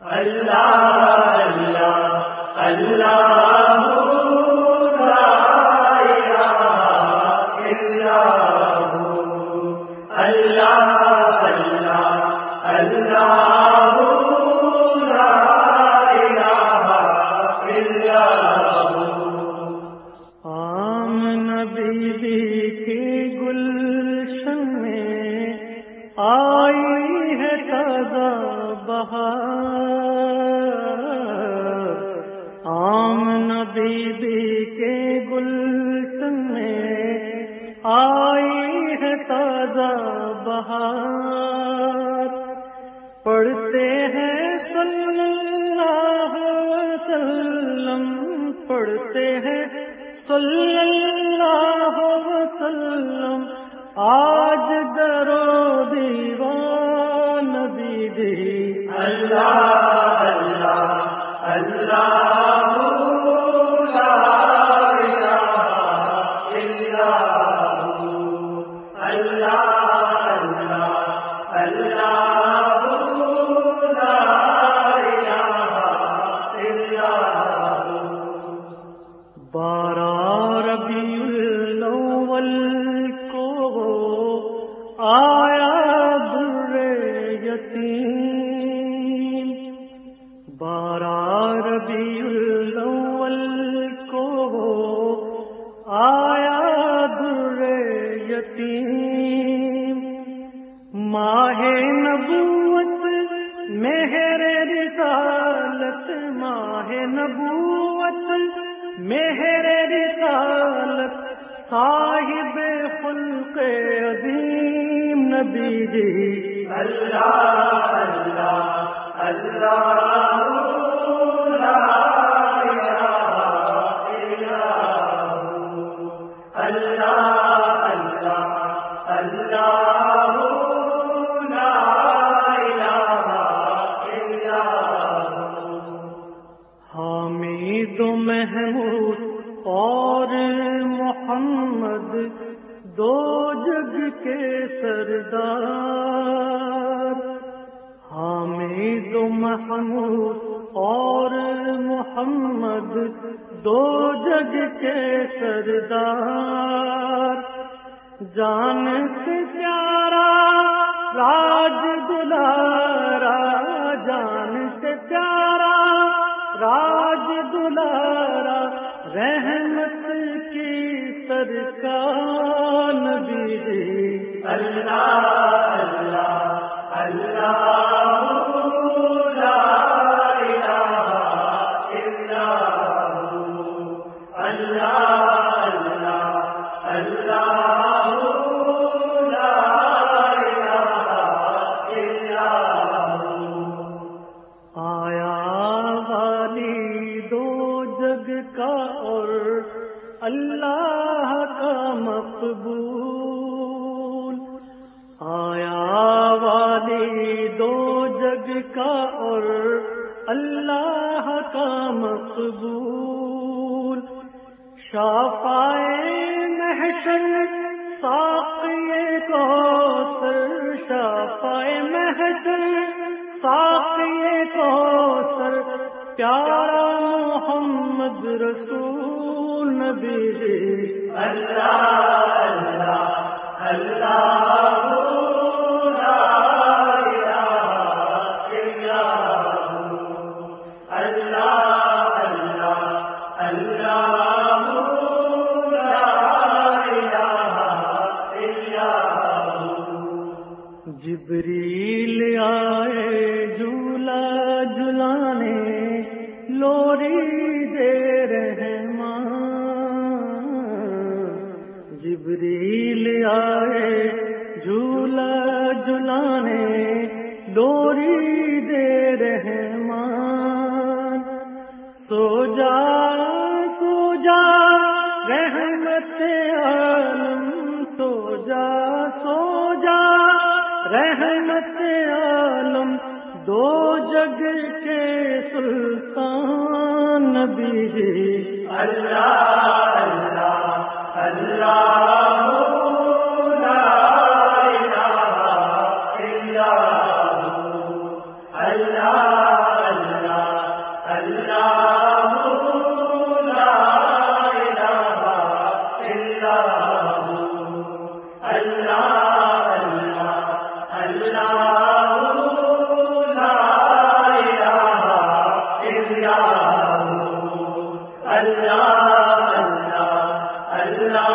آمن صلی اللہ وسلم آج درو دیوان نبی جی۔ اللہ آیا در یتیم۔ بارہ ربیع الاول کو آیا در یتیم۔ ماہ نبوت، مہر رسالت۔ ماہ نبوت، مہر رسالت۔ صاحب خلق عظیم نبی جی۔ حامد و محمود اور محمد، دو جگ کے سردار۔ حامد و محمود اور محمد، دو جگ کے سردار۔ جان سے پیارا، راج دلارا۔ جان سے پیارا سرکار نبی جی۔ اللہ اللہ اللہ مقبول۔ آیا والی دو جگ کا اور اللہ کا مقبول۔ شافائے محشر، ساقی کو سر شافائے محشر، ساقی کو سر پیارا محمد رسول نبی جی۔ جبریل لوری دے رحمان۔ جبریل آئے جھولا جھلانے لوری دے رحمان۔ سو جا سو جا رحمت عالم سو جا سو جا رحمت عالم۔ دو جگ کے سلطان نبی جی۔